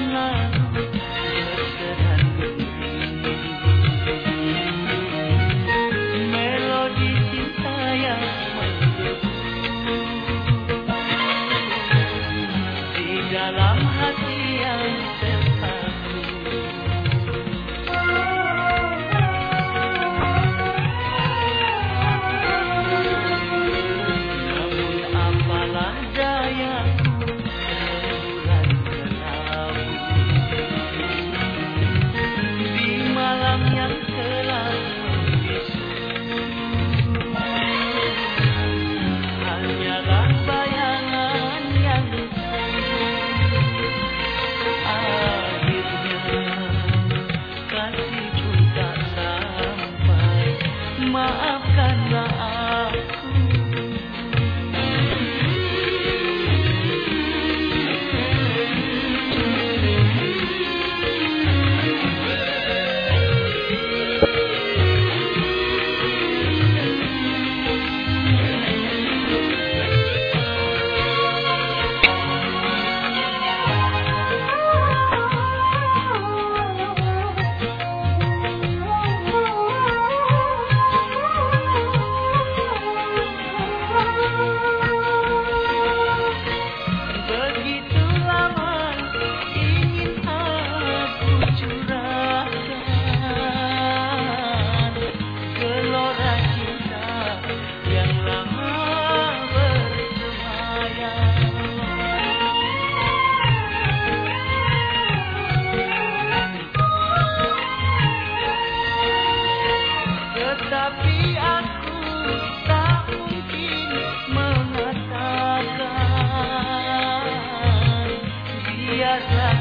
love. las